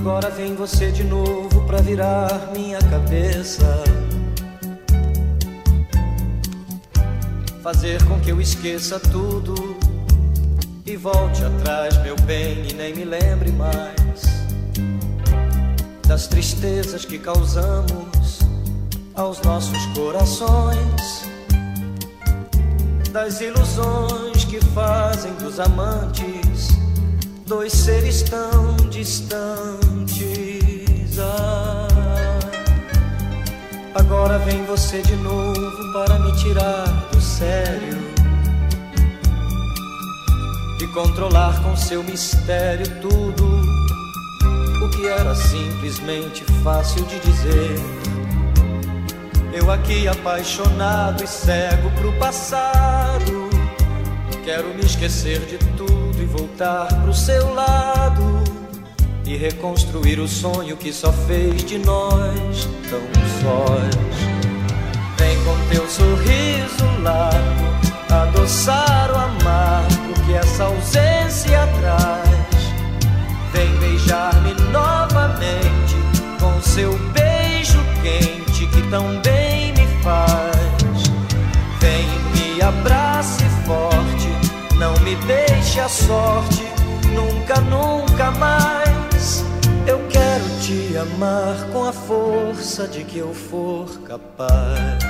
Agora vem você de novo pra virar minha cabeça. Fazer com que eu esqueça tudo e volte atrás, meu bem, e nem me lembre mais das tristezas que causamos aos nossos corações, das ilusões que fazem dos amantes dois seres tão distantes. Agora vem você de novo para me tirar do sério e controlar com seu mistério tudo o que era simplesmente fácil de dizer. Eu aqui apaixonado e cego pro passado, quero me esquecer de tudo e voltar pro seu lado e reconstruir o sonho que só fez de nós tão sós. Vem com teu sorriso largo adoçar o amargo que essa ausência traz. Vem beijar-me novamente com seu beijo quente que tão bem me faz. Vem me abrace forte não me deixe a sorte, nunca, nunca mais. Amar com a força de que eu for capaz.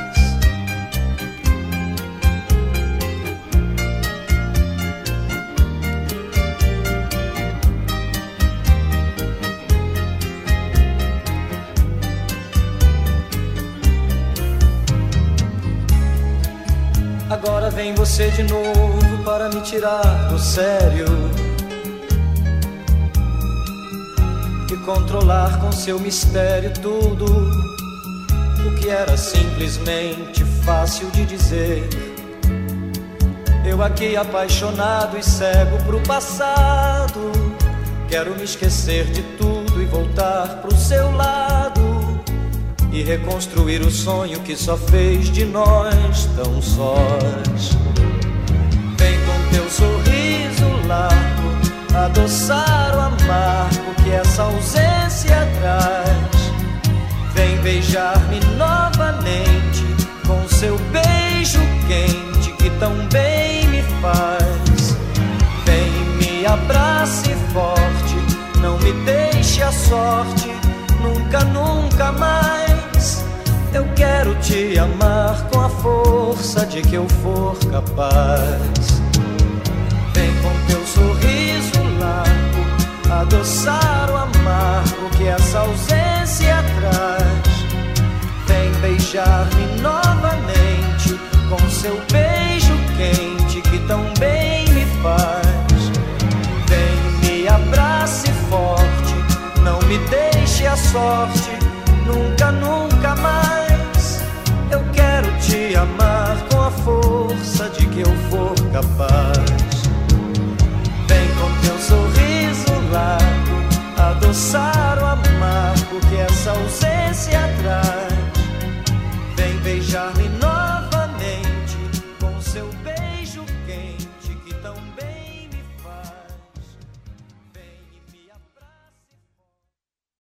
Agora vem você de novo para me tirar do sério controlar com seu mistério tudo o que era simplesmente fácil de dizer. Eu aqui apaixonado e cego pro passado, quero me esquecer de tudo e voltar pro seu lado e reconstruir o sonho que só fez de nós tão sós. Ausência traz. Vem beijar-me novamente com seu beijo quente que tão bem me faz. Vem me abrace forte, não me deixe a sorte, nunca, nunca mais eu quero te amar com a força de que eu for capaz. adoçar o amargo que essa ausência traz. Vem beijar-me novamente com seu beijo quente que tão bem me faz. Vem me abrace forte, não me deixe a sorte, nunca, nunca mais. Eu quero te amar com a força de que eu for capaz.